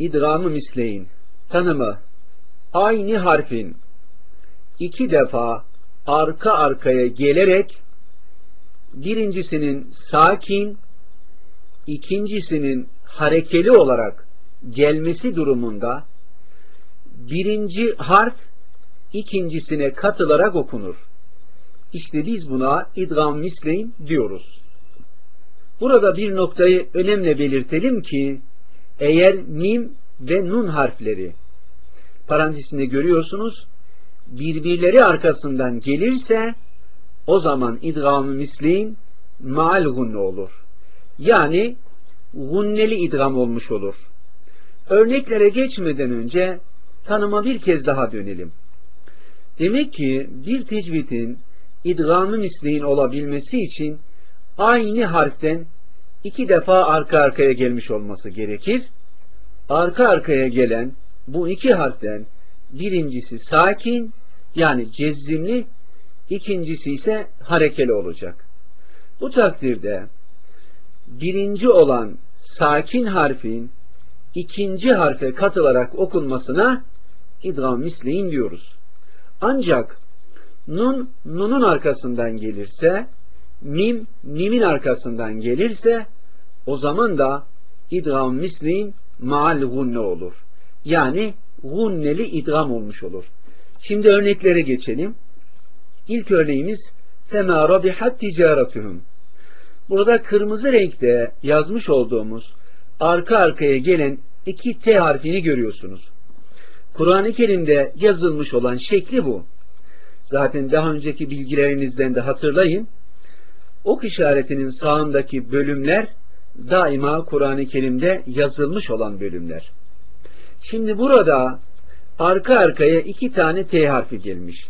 idgamı misleyin tanımı aynı harfin iki defa arka arkaya gelerek birincisinin sakin ikincisinin harekeli olarak gelmesi durumunda birinci harf ikincisine katılarak okunur. İşte biz buna idgam misleyin diyoruz. Burada bir noktayı önemli belirtelim ki eğer mim ve nun harfleri parantezinde görüyorsunuz birbirleri arkasından gelirse o zaman idgam-ı misleyin maal gunne olur. Yani gunneli idgam olmuş olur. Örneklere geçmeden önce tanıma bir kez daha dönelim. Demek ki bir tecvidin idgamı misleyin olabilmesi için aynı harften iki defa arka arkaya gelmiş olması gerekir. Arka arkaya gelen bu iki harften birincisi sakin yani cezzimli, ikincisi ise harekeli olacak. Bu takdirde birinci olan sakin harfin ikinci harfe katılarak okunmasına idgam misleyin diyoruz. Ancak nun nunun arkasından gelirse, mim mimin arkasından gelirse o zaman da idgam misleyin maal gunne olur. Yani gunneli idgam olmuş olur. Şimdi örneklere geçelim. İlk örneğimiz فَمَا رَبِحَتْ تِجَارَتُهُمْ Burada kırmızı renkte yazmış olduğumuz arka arkaya gelen iki T harfini görüyorsunuz. Kur'an-ı Kerim'de yazılmış olan şekli bu. Zaten daha önceki bilgilerinizden de hatırlayın. Ok işaretinin sağındaki bölümler daima Kur'an-ı Kerim'de yazılmış olan bölümler. Şimdi burada arka arkaya iki tane T harfi gelmiş.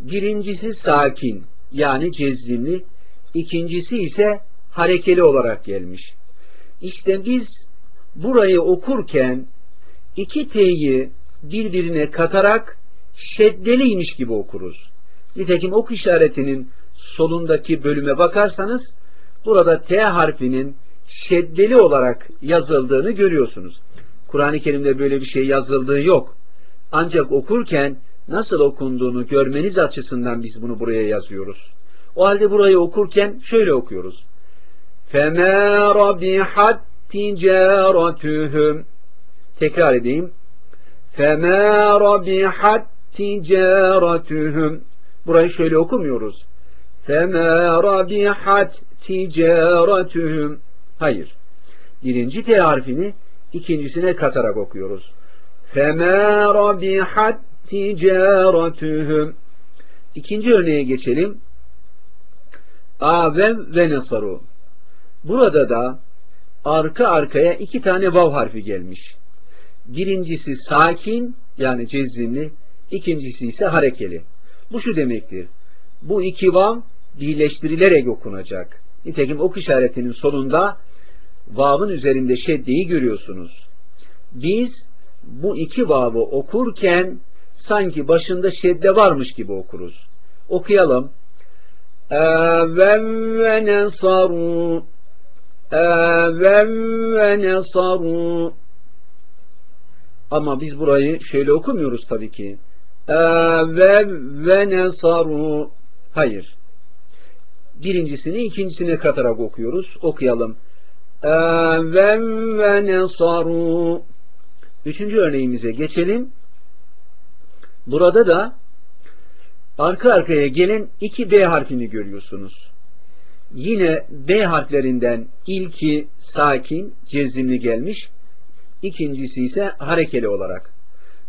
Birincisi sakin yani cezimli, ikincisi ise harekeli olarak gelmiş. İşte biz burayı okurken iki T'yi birbirine katarak şeddeliymiş gibi okuruz. Nitekim ok işaretinin solundaki bölüme bakarsanız burada T harfinin şeddeli olarak yazıldığını görüyorsunuz. Kur'an-ı Kerim'de böyle bir şey yazıldığı yok. Ancak okurken nasıl okunduğunu görmeniz açısından biz bunu buraya yazıyoruz. O halde burayı okurken şöyle okuyoruz. فَمَا رَبِحَتْ تِجَارَتُهُمْ Tekrar edeyim. فَمَا رَبِحَتْ تِجَارَتُهُمْ Burayı şöyle okumuyoruz. فَمَا رَبِحَتْ تِجَارَتُهُمْ Hayır. Birinci T harfini ikincisine katarak okuyoruz. فَمَا رَبِحَتْ تِجَارَتُهُمْ İkinci örneğe geçelim. Avem ve Nesaru. Burada da arka arkaya iki tane vav harfi gelmiş. Birincisi sakin yani cezimli, ikincisi ise harekeli. Bu şu demektir. Bu iki vav birleştirilerek okunacak. Nitekim ok işaretinin sonunda vavın üzerinde şeddeyi görüyorsunuz. Biz bu iki vavı okurken sanki başında şedde varmış gibi okuruz. Okuyalım. Even ve nesaru Even ve nesaru Ama biz burayı şöyle okumuyoruz tabii ki. Even ve nesaru Hayır. Birincisini ikincisine katarak okuyoruz. Okuyalım. Even ve nesaru Üçüncü örneğimize geçelim. Burada da arka arkaya gelen iki B harfini görüyorsunuz. Yine B harflerinden ilki sakin, cezimli gelmiş, ikincisi ise harekeli olarak.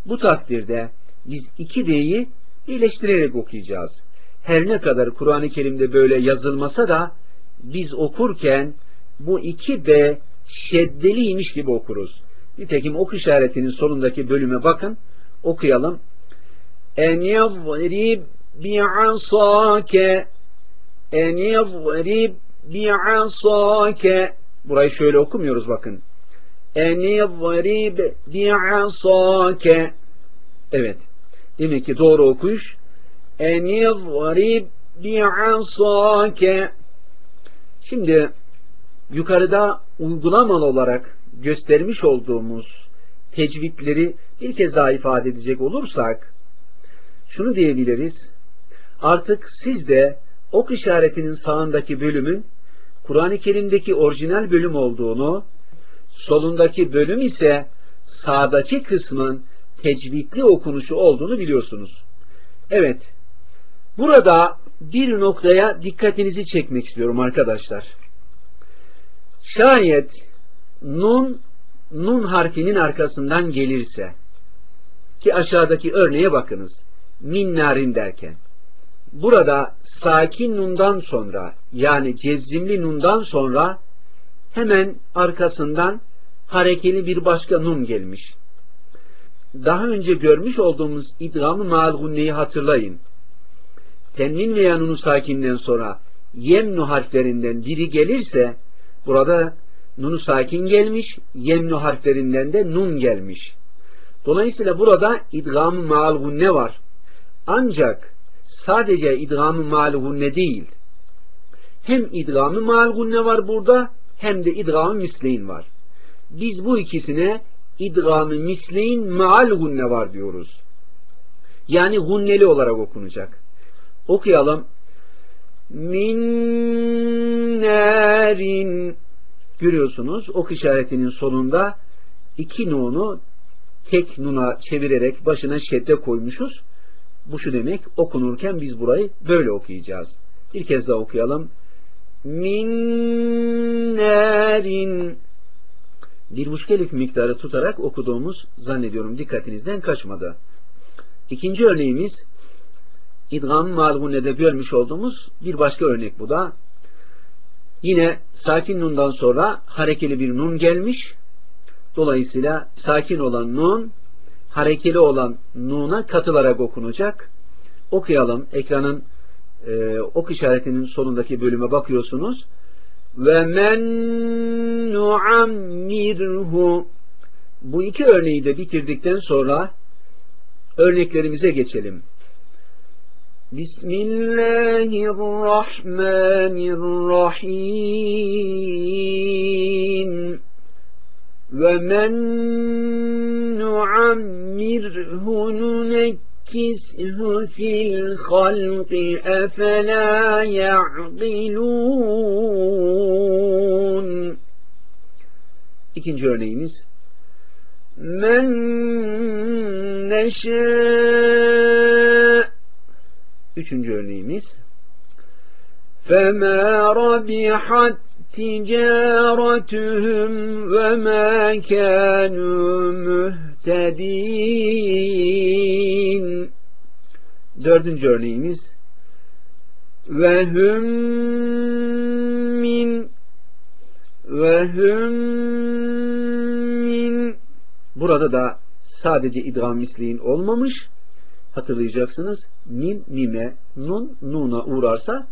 Bu takdirde biz iki B'yi birleştirerek okuyacağız. Her ne kadar Kur'an-ı Kerim'de böyle yazılmasa da biz okurken bu iki B şeddeliymiş gibi okuruz. Nitekim ok işaretinin sonundaki bölüme bakın. Okuyalım. En yadrib bi'asake en yadrib bi'asake Burayı şöyle okumuyoruz bakın. En yadrib bi'asake Evet. Demek ki doğru okuyuş en yadrib bi'asake Şimdi yukarıda uygulamalı olarak göstermiş olduğumuz tecvidleri bir kez daha ifade edecek olursak şunu diyebiliriz. Artık siz de ok işaretinin sağındaki bölümün Kur'an-ı Kerim'deki orijinal bölüm olduğunu, solundaki bölüm ise sağdaki kısmın tecvidli okunuşu olduğunu biliyorsunuz. Evet, burada bir noktaya dikkatinizi çekmek istiyorum arkadaşlar. Şayet nun, nun harfinin arkasından gelirse, ki aşağıdaki örneğe bakınız, minnarin derken, burada sakin nundan sonra, yani cezzimli nundan sonra, hemen arkasından harekeli bir başka nun gelmiş. Daha önce görmüş olduğumuz idgamı mağlgunneyi hatırlayın. Tenvin veya nunu sakinden sonra yemnu harflerinden biri gelirse burada nunu sakin gelmiş, yemnu harflerinden de nun gelmiş. Dolayısıyla burada idgamı mağlgunne var. Ancak sadece idgamı mağlgunne değil. Hem idgamı mağlgunne var burada hem de idgamı misleyin var. Biz bu ikisine idgamı misleyin maal var diyoruz. Yani gunneli olarak okunacak. Okuyalım. Min narin görüyorsunuz ok işaretinin sonunda iki nunu tek nuna çevirerek başına şedde koymuşuz. Bu şu demek okunurken biz burayı böyle okuyacağız. Bir kez daha okuyalım. Min narin bir buçuk elif miktarı tutarak okuduğumuz zannediyorum dikkatinizden kaçmadı. İkinci örneğimiz İdgam Malgune'de görmüş olduğumuz bir başka örnek bu da. Yine sakin nundan sonra harekeli bir nun gelmiş. Dolayısıyla sakin olan nun harekeli olan nuna katılarak okunacak. Okuyalım. Ekranın e, ok işaretinin sonundaki bölüme bakıyorsunuz. Ve men nuammirhu Bu iki örneği de bitirdikten sonra örneklerimize geçelim. Bismillahirrahmanirrahim ve men nuammirhu nunekkishu fil halqi efela ya'qilun İkinci örneğimiz men neşâ Üçüncü örneğimiz فَمَا رَبِحَتْ تِجَارَتُهُمْ وَمَا كَانُوا مُهْتَد۪ينَ Dördüncü örneğimiz وَهُمْ min وَهُمْ min Burada da sadece idgam misliğin olmamış, hatırlayacaksınız. Min, mime, nun, nuna uğrarsa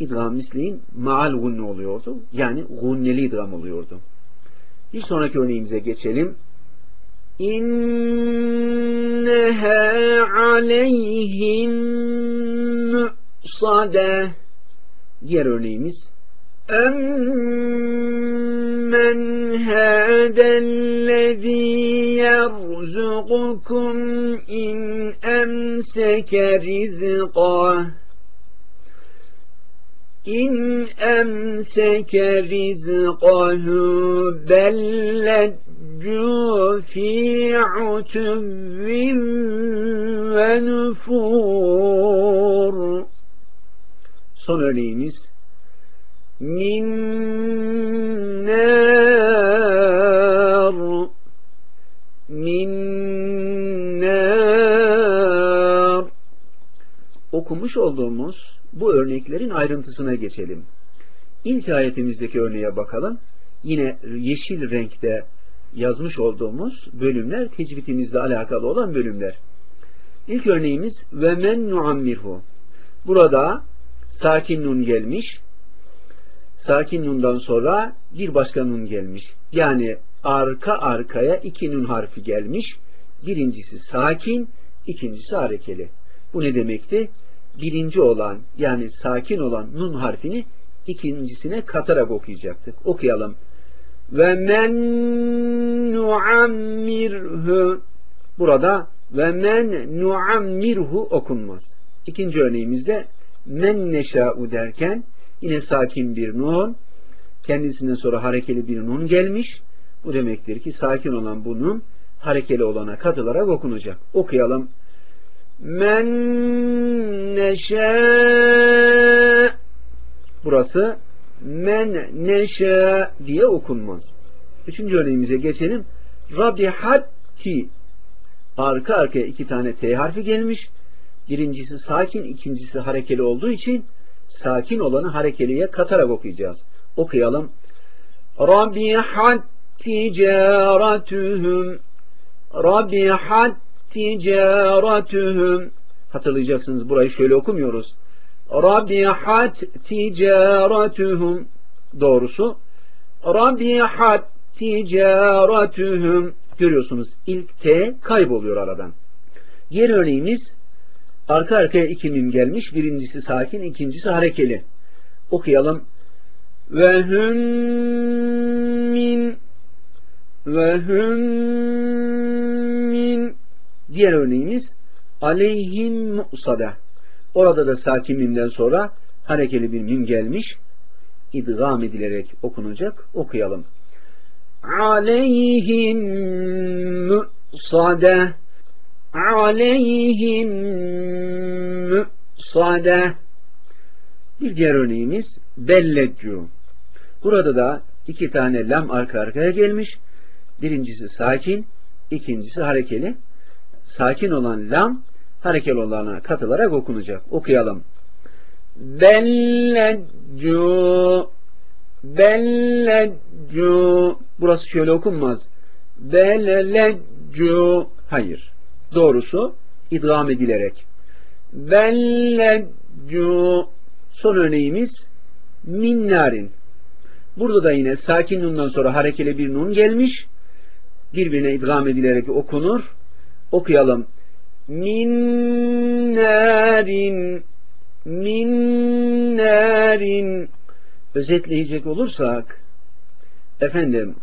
idgam misliğin maal gunne oluyordu. Yani gunneli idgam oluyordu. Bir sonraki örneğimize geçelim. İnneha aleyhim mü'sade Diğer örneğimiz أَمَّنْ هَذَا الَّذِي يَرْزُقُكُمْ إِنْ أَمْسَكَ رِزْقَهُ إِنْ أَمْسَكَ رِزْقَهُ بَلْ لَجُّوا فِي عُتُوٍّ وَنُفُورٍ Son örneğimiz min nar min nar okumuş olduğumuz bu örneklerin ayrıntısına geçelim. İlk ayetimizdeki örneğe bakalım. Yine yeşil renkte yazmış olduğumuz bölümler tecvidimizle alakalı olan bölümler. İlk örneğimiz ve men nuammirhu. Burada sakin nun gelmiş sakin nundan sonra bir başka nun gelmiş. Yani arka arkaya iki nun harfi gelmiş. Birincisi sakin, ikincisi harekeli. Bu ne demekti? Birinci olan yani sakin olan nun harfini ikincisine katarak okuyacaktık. Okuyalım. ve men nuammirhu burada ve men nuammirhu okunmaz. İkinci örneğimizde men neşa'u derken yine sakin bir nun kendisinden sonra harekeli bir nun gelmiş. Bu demektir ki sakin olan bu nun harekeli olana katılarak okunacak. Okuyalım. Men neşe Burası men neşe diye okunmaz. Üçüncü örneğimize geçelim. Rabihatti arka arkaya iki tane T harfi gelmiş. Birincisi sakin, ikincisi harekeli olduğu için sakin olanı harekeliye katarak okuyacağız. Okuyalım. Rabihat ticaretuhum Rabihat ticaretuhum Hatırlayacaksınız burayı şöyle okumuyoruz. Rabihat ticaretuhum Doğrusu Rabihat ticaretuhum Görüyorsunuz ilk T kayboluyor aradan. Diğer örneğimiz arka arkaya iki mim gelmiş. Birincisi sakin, ikincisi harekeli. Okuyalım. Ve hüm min ve hüm min diğer örneğimiz aleyhim mu'sada. Orada da sakin mimden sonra harekeli bir mim gelmiş. İdgam edilerek okunacak. Okuyalım. Aleyhim mu'sada aleyhim mu'sada bir diğer örneğimiz belleccu. Burada da iki tane lam arka arkaya gelmiş. Birincisi sakin, ikincisi harekeli. Sakin olan lam harekeli olana katılarak okunacak. Okuyalım. Belleccu Belleccu Burası şöyle okunmaz. Belleccu Hayır. Doğrusu idgam edilerek. Belleccu Son örneğimiz minnarin. Burada da yine sakin nundan sonra harekeli bir nun gelmiş. Birbirine idgam edilerek okunur. Okuyalım. Minnarin minnarin özetleyecek olursak efendim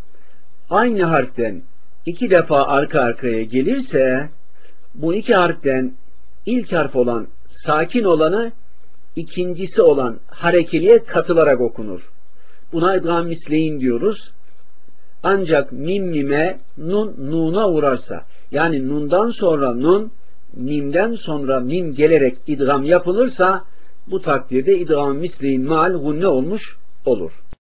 aynı harften iki defa arka arkaya gelirse bu iki harften ilk harf olan sakin olanı ikincisi olan harekeliye katılarak okunur. Buna idgam misleyin diyoruz. Ancak mim mime, nun nuna uğrarsa, yani nundan sonra nun, mimden sonra mim gelerek idgam yapılırsa, bu takdirde idgam misleyin mal gunne olmuş olur.